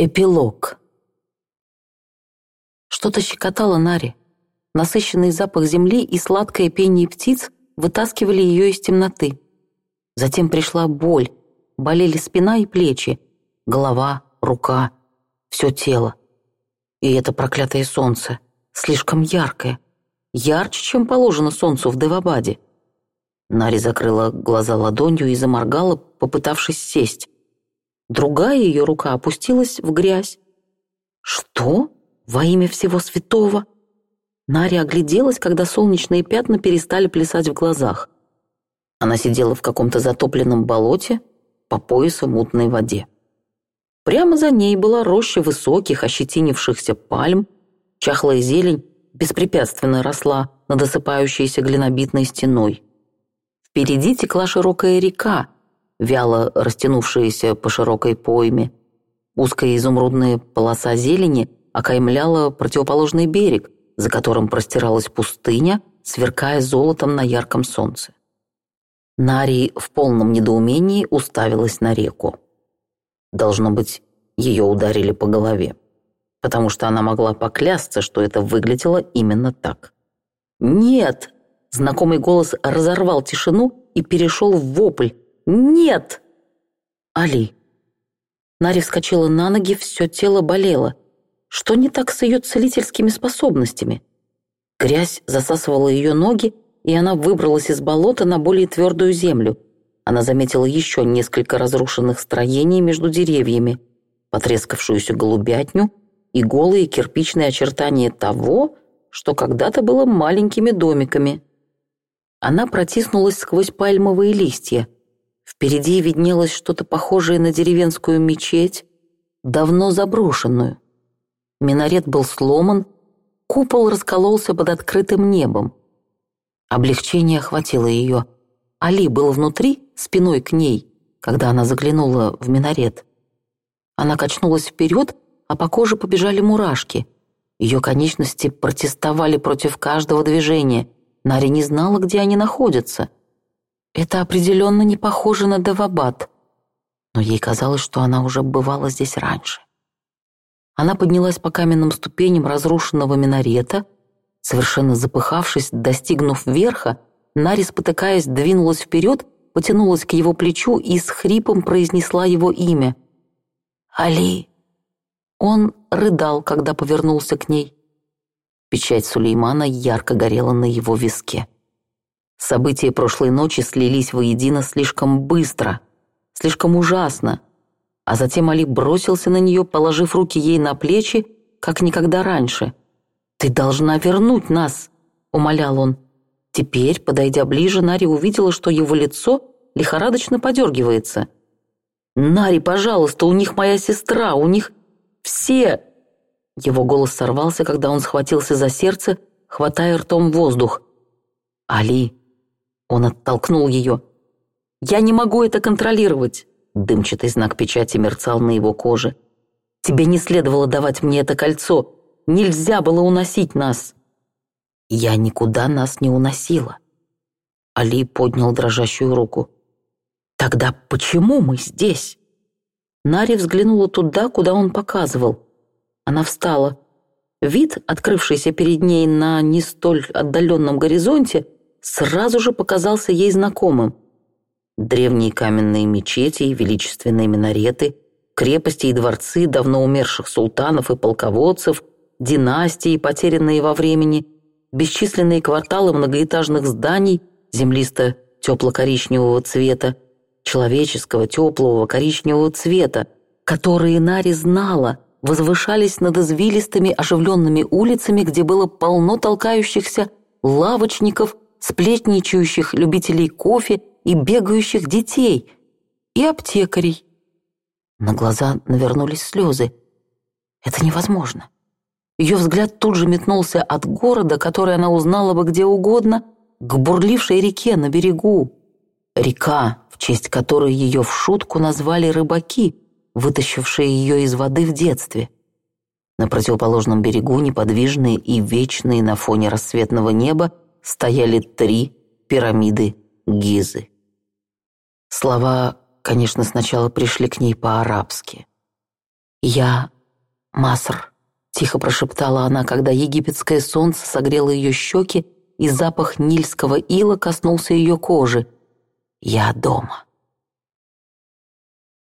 Эпилог. Что-то щекотало Нари. Насыщенный запах земли и сладкое пение птиц вытаскивали ее из темноты. Затем пришла боль. Болели спина и плечи, голова, рука, все тело. И это проклятое солнце, слишком яркое. Ярче, чем положено солнцу в Девабаде. Нари закрыла глаза ладонью и заморгала, попытавшись сесть. Другая ее рука опустилась в грязь. «Что? Во имя всего святого?» Наря огляделась, когда солнечные пятна перестали плясать в глазах. Она сидела в каком-то затопленном болоте по поясу мутной воде. Прямо за ней была роща высоких, ощетинившихся пальм, чахлая зелень беспрепятственно росла над осыпающейся глинобитной стеной. Впереди текла широкая река, вяло растянувшаяся по широкой пойме. Узкая изумрудная полоса зелени окаймляла противоположный берег, за которым простиралась пустыня, сверкая золотом на ярком солнце. Нари в полном недоумении уставилась на реку. Должно быть, ее ударили по голове, потому что она могла поклясться, что это выглядело именно так. «Нет!» Знакомый голос разорвал тишину и перешел в вопль, «Нет!» «Али!» Нари вскочила на ноги, все тело болело. Что не так с ее целительскими способностями? Грязь засасывала ее ноги, и она выбралась из болота на более твердую землю. Она заметила еще несколько разрушенных строений между деревьями, потрескавшуюся голубятню и голые кирпичные очертания того, что когда-то было маленькими домиками. Она протиснулась сквозь пальмовые листья – Впереди виднелось что-то похожее на деревенскую мечеть, давно заброшенную. Минарет был сломан, купол раскололся под открытым небом. Облегчение охватило ее. Али был внутри, спиной к ней, когда она заглянула в минарет. Она качнулась вперед, а по коже побежали мурашки. Ее конечности протестовали против каждого движения. Нари не знала, где они находятся — это определенно не похоже на Девабад, но ей казалось, что она уже бывала здесь раньше. Она поднялась по каменным ступеням разрушенного минарета, совершенно запыхавшись, достигнув верха, Нари, спотыкаясь, двинулась вперед, потянулась к его плечу и с хрипом произнесла его имя. «Али!» Он рыдал, когда повернулся к ней. Печать Сулеймана ярко горела на его виске. События прошлой ночи слились воедино слишком быстро, слишком ужасно. А затем Али бросился на нее, положив руки ей на плечи, как никогда раньше. «Ты должна вернуть нас!» — умолял он. Теперь, подойдя ближе, Нари увидела, что его лицо лихорадочно подергивается. «Нари, пожалуйста, у них моя сестра, у них все...» Его голос сорвался, когда он схватился за сердце, хватая ртом воздух. «Али, он оттолкнул ее. «Я не могу это контролировать!» Дымчатый знак печати мерцал на его коже. «Тебе не следовало давать мне это кольцо. Нельзя было уносить нас!» «Я никуда нас не уносила!» Али поднял дрожащую руку. «Тогда почему мы здесь?» Нари взглянула туда, куда он показывал. Она встала. Вид, открывшийся перед ней на не столь отдаленном горизонте, сразу же показался ей знакомым. Древние каменные мечети и величественные минареты, крепости и дворцы давно умерших султанов и полководцев, династии, потерянные во времени, бесчисленные кварталы многоэтажных зданий землисто-тепло-коричневого цвета, человеческого теплого коричневого цвета, которые Нари знала, возвышались над извилистыми оживленными улицами, где было полно толкающихся лавочников – сплетничающих любителей кофе и бегающих детей, и аптекарей. На глаза навернулись слезы. Это невозможно. Ее взгляд тут же метнулся от города, который она узнала бы где угодно, к бурлившей реке на берегу. Река, в честь которой ее в шутку назвали рыбаки, вытащившие ее из воды в детстве. На противоположном берегу, неподвижные и вечные на фоне рассветного неба, стояли три пирамиды Гизы. Слова, конечно, сначала пришли к ней по-арабски. «Я — Маср», — тихо прошептала она, когда египетское солнце согрело ее щеки, и запах нильского ила коснулся ее кожи. «Я дома».